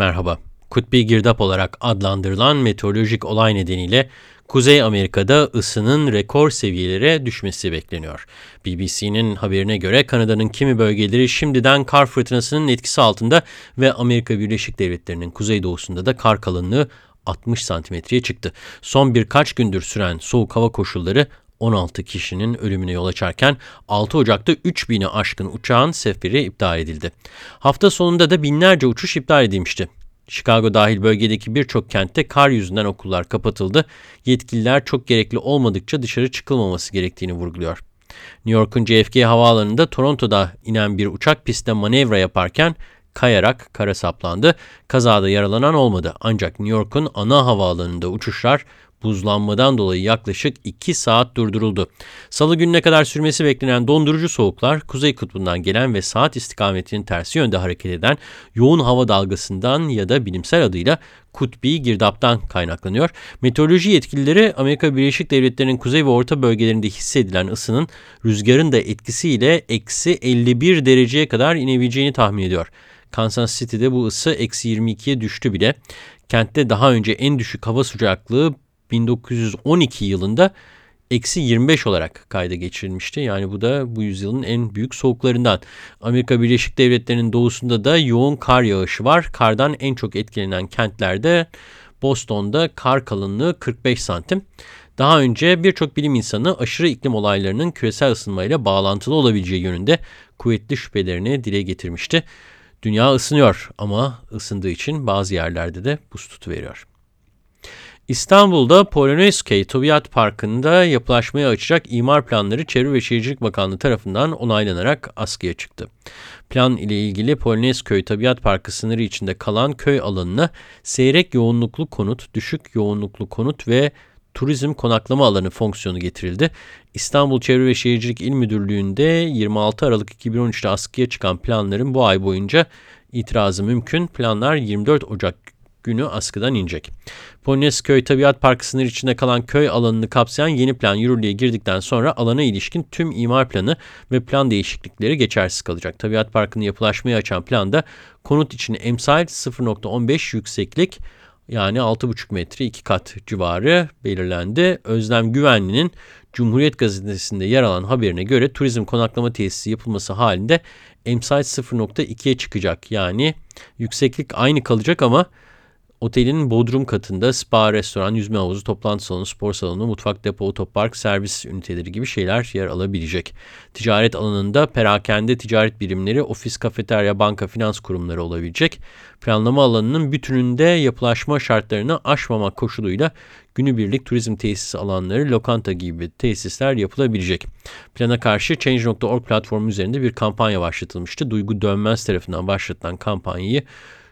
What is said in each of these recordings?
Merhaba. Kutbi girdap olarak adlandırılan meteorolojik olay nedeniyle Kuzey Amerika'da ısının rekor seviyelere düşmesi bekleniyor. BBC'nin haberine göre Kanada'nın kimi bölgeleri şimdiden kar fırtınasının etkisi altında ve Amerika Birleşik Devletleri'nin kuzeydoğusunda da kar kalınlığı 60 santimetreye çıktı. Son birkaç gündür süren soğuk hava koşulları 16 kişinin ölümüne yol açarken 6 Ocak'ta 3000'i aşkın uçağın seferi iptal edildi. Hafta sonunda da binlerce uçuş iptal edilmişti. Chicago dahil bölgedeki birçok kentte kar yüzünden okullar kapatıldı. Yetkililer çok gerekli olmadıkça dışarı çıkılmaması gerektiğini vurguluyor. New York'un JFK havaalanında Toronto'da inen bir uçak pistte manevra yaparken kayarak kara saplandı. Kazada yaralanan olmadı ancak New York'un ana havaalanında uçuşlar buzlanmadan dolayı yaklaşık 2 saat durduruldu. Salı gününe kadar sürmesi beklenen dondurucu soğuklar Kuzey Kutbu'ndan gelen ve saat istikametinin tersi yönde hareket eden yoğun hava dalgasından ya da bilimsel adıyla kutbi girdaptan kaynaklanıyor. Meteoroloji yetkilileri Amerika Birleşik Devletleri'nin kuzey ve orta bölgelerinde hissedilen ısının rüzgarın da etkisiyle eksi 51 dereceye kadar inebileceğini tahmin ediyor. Kansas City'de bu ısı eksi 22'ye düştü bile. Kentte daha önce en düşük hava sıcaklığı 1912 yılında eksi 25 olarak kayda geçirilmişti. Yani bu da bu yüzyılın en büyük soğuklarından. Amerika Birleşik Devletleri'nin doğusunda da yoğun kar yağışı var. Kardan en çok etkilenen kentlerde Boston'da kar kalınlığı 45 santim. Daha önce birçok bilim insanı aşırı iklim olaylarının küresel ısınmayla bağlantılı olabileceği yönünde kuvvetli şüphelerini dile getirmişti. Dünya ısınıyor ama ısındığı için bazı yerlerde de buz tutuveriyor. İstanbul'da Polonezköy Tabiat Parkı'nda yapılaşmaya açacak imar planları Çevre ve Şehircilik Bakanlığı tarafından onaylanarak askıya çıktı. Plan ile ilgili Polonezköy Tabiat Parkı sınırı içinde kalan köy alanına seyrek yoğunluklu konut, düşük yoğunluklu konut ve turizm konaklama alanı fonksiyonu getirildi. İstanbul Çevre ve Şehircilik İl Müdürlüğü'nde 26 Aralık 2013'te askıya çıkan planların bu ay boyunca itirazı mümkün. Planlar 24 Ocak günü askıdan inecek. Polonezköy Tabiat Parkı sınır içinde kalan köy alanını kapsayan yeni plan yürürlüğe girdikten sonra alana ilişkin tüm imar planı ve plan değişiklikleri geçersiz kalacak. Tabiat Parkı'nı yapılaşmaya açan planda konut için emsal 0.15 yükseklik yani 6,5 metre 2 kat civarı belirlendi. Özlem Güvenli'nin Cumhuriyet Gazetesi'nde yer alan haberine göre turizm konaklama tesisi yapılması halinde emsal 0.2'ye çıkacak. Yani yükseklik aynı kalacak ama Otelin bodrum katında spa, restoran, yüzme havuzu, toplantı salonu, spor salonu, mutfak, depo, otopark, servis üniteleri gibi şeyler yer alabilecek. Ticaret alanında perakende ticaret birimleri, ofis, kafeterya, banka, finans kurumları olabilecek. Planlama alanının bütününde yapılaşma şartlarını aşmamak koşuluyla günübirlik turizm tesisi alanları, lokanta gibi tesisler yapılabilecek. Plana karşı Change.org platformu üzerinde bir kampanya başlatılmıştı. Duygu Dönmez tarafından başlatılan kampanyayı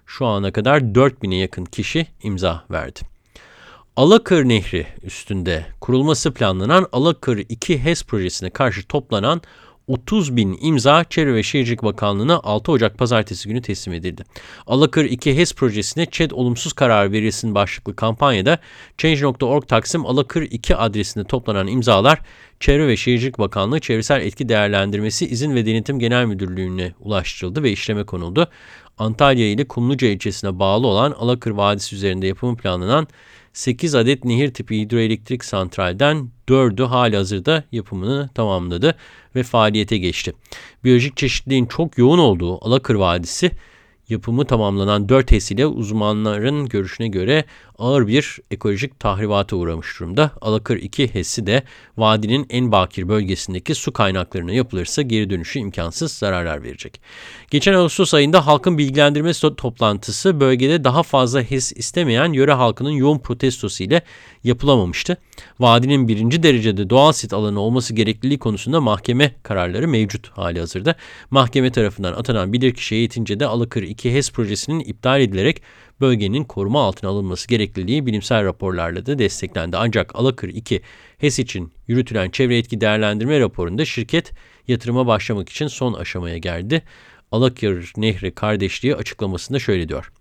şu ana kadar 4000'e yakın kişi imza verdi. Alakır Nehri üstünde kurulması planlanan Alakır 2 HES projesine karşı toplanan 30 bin imza Çevre ve Şehircilik Bakanlığı'na 6 Ocak pazartesi günü teslim edildi. Alakır 2 HES projesine ÇED olumsuz karar verilsin başlıklı kampanyada Change.org Taksim Alakır 2 adresinde toplanan imzalar Çevre ve Şehircilik Bakanlığı Çevresel Etki Değerlendirmesi İzin ve Denetim Genel Müdürlüğü'ne ulaştırıldı ve işleme konuldu. Antalya ile Kumluca ilçesine bağlı olan Alakır Vadisi üzerinde yapımı planlanan 8 adet nehir tipi hidroelektrik santralden 4'ü hali hazırda yapımını tamamladı ve faaliyete geçti. Biyolojik çeşitliliğin çok yoğun olduğu Alakır Vadisi yapımı tamamlanan 4 HES ile uzmanların görüşüne göre ağır bir ekolojik tahribata uğramış durumda. Alakır 2 HES'i de vadinin en bakir bölgesindeki su kaynaklarına yapılırsa geri dönüşü imkansız zararlar verecek. Geçen Ağustos ayında halkın bilgilendirme toplantısı bölgede daha fazla HES istemeyen yöre halkının yoğun protestosu ile yapılamamıştı. Vadinin birinci derecede doğal sit alanı olması gerekliliği konusunda mahkeme kararları mevcut hali hazırda. Mahkeme tarafından atanan bilirkişi yetince de Alakır 2 HES projesinin iptal edilerek bölgenin koruma altına alınması gerekliliği bilimsel raporlarla da desteklendi. Ancak Alakır 2 HES için yürütülen çevre etki değerlendirme raporunda şirket yatırıma başlamak için son aşamaya geldi. Alakır Nehri Kardeşliği açıklamasında şöyle diyor.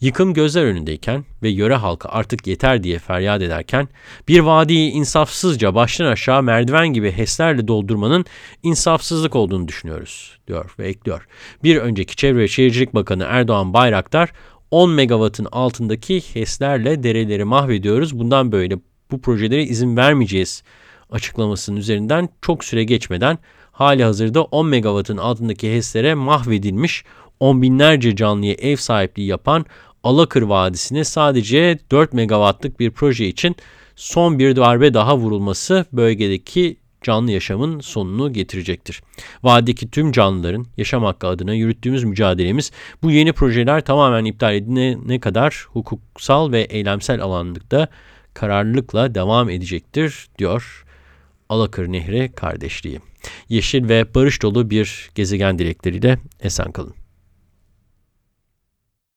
Yıkım gözler önündeyken ve yöre halkı artık yeter diye feryat ederken bir vadiyi insafsızca baştan aşağı merdiven gibi HES'lerle doldurmanın insafsızlık olduğunu düşünüyoruz diyor ve ekliyor. Bir önceki Çevre ve Şehircilik Bakanı Erdoğan Bayraktar 10 megawattın altındaki HES'lerle dereleri mahvediyoruz. Bundan böyle bu projelere izin vermeyeceğiz açıklamasının üzerinden çok süre geçmeden hali hazırda 10 megawattın altındaki HES'lere mahvedilmiş on binlerce canlıya ev sahipliği yapan Alakır Vadisi'ne sadece 4 megawattlık bir proje için son bir darbe daha vurulması bölgedeki canlı yaşamın sonunu getirecektir. Vadideki tüm canlıların yaşam hakkı adına yürüttüğümüz mücadelemiz bu yeni projeler tamamen iptal edilene kadar hukuksal ve eylemsel alanlıkta kararlılıkla devam edecektir diyor Alakır Nehri kardeşliği. Yeşil ve barış dolu bir gezegen dilekleriyle esen kalın.